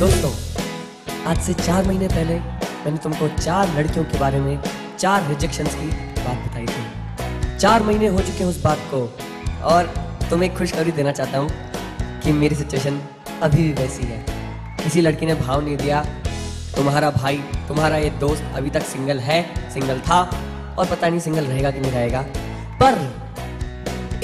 से चार महीने पहले मैंने तुमको चार लड़कियों के बारे में चार रिजेक्शन की बात बताई थी। चार महीने हो चुके हैं उस बात को, और तुम्हें खुशखबरी देना चाहता हूँ कि मेरी सिचुएशन अभी भी वैसी है। किसी लड़की ने भाव नहीं दिया, तुम्हारा भाई, तुम्हारा ये दोस्त अभी तक सिंगल है सिंगल था, और पता नहीं सिंगल रहेगा कि नहीं रहेगा, पर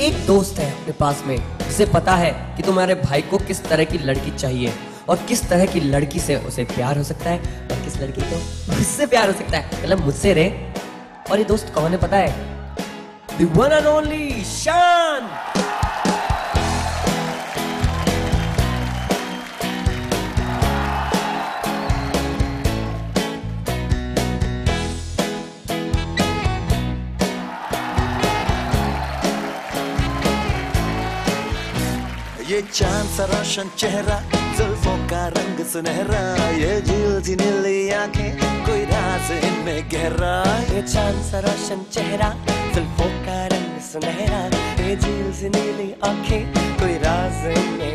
एक दोस्त है अपने पास में, जिसे पता है कि तुम्हारे भाई को किस तरह की लड़की चाहिए। और किस तरह की लड़की से उसे प्यार हो सकता है और किस लड़की को उससे प्यार हो सकता है? मतलब मुझसे रे और ये दोस्त कौन है पता है? The one and only शान ये चाँद सा रोशन चेहरा जुल्फों का रंग सुनहरा, ये झील जी नीली आँखें, कोई राज इनमें गहरा। ये चाँद सा रोशन चेहरा जुल्फों का रंग सुनहरा, ये झील जी नीली आँखें, कोई राज में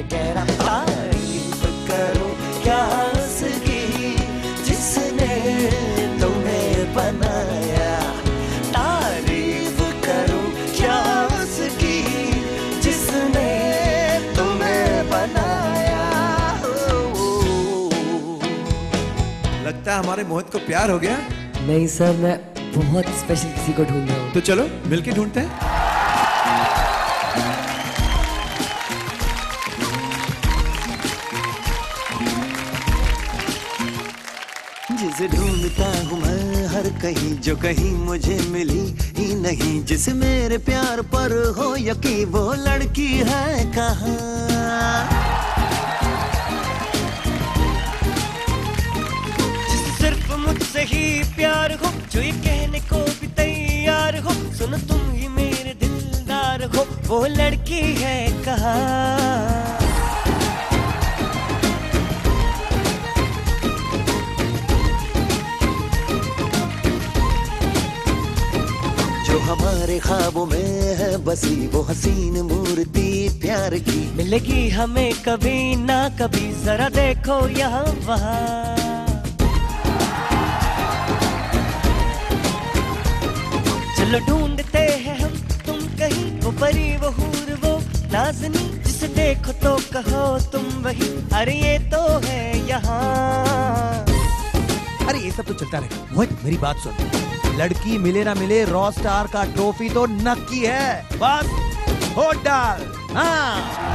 लगता है हमारे मोहित को प्यार हो गया? नहीं सर मैं बहुत स्पेशल किसी को ढूंढ रहा हूँ। तो चलो मिलके ढूंढते हैं। जिसे ढूंढता हूँ मैं हर कहीं जो कहीं मुझे मिली ही नहीं। जिसे मेरे प्यार पर हो यकी वो लड़की है कहाँ? सुनो तुम ही मेरे दिलदार हो वो लड़की है कहा? जो हमारे ख्वाबों में है बसी वो हसीन मूर्ति प्यार की। मिलेगी हमें कभी ना कभी जरा देखो यहाँ वहाँ। चलो वो परी वो हूर वो नाजनी जिसे देखो तो कहो तुम वही। अरे ये तो है यहाँ। अरे, ये सब तो चलता रहेगा वही मेरी बात सुन। लड़की मिले ना मिले रॉ स्टार का ट्रॉफी तो नक्की है। बस हो डाल हाँ।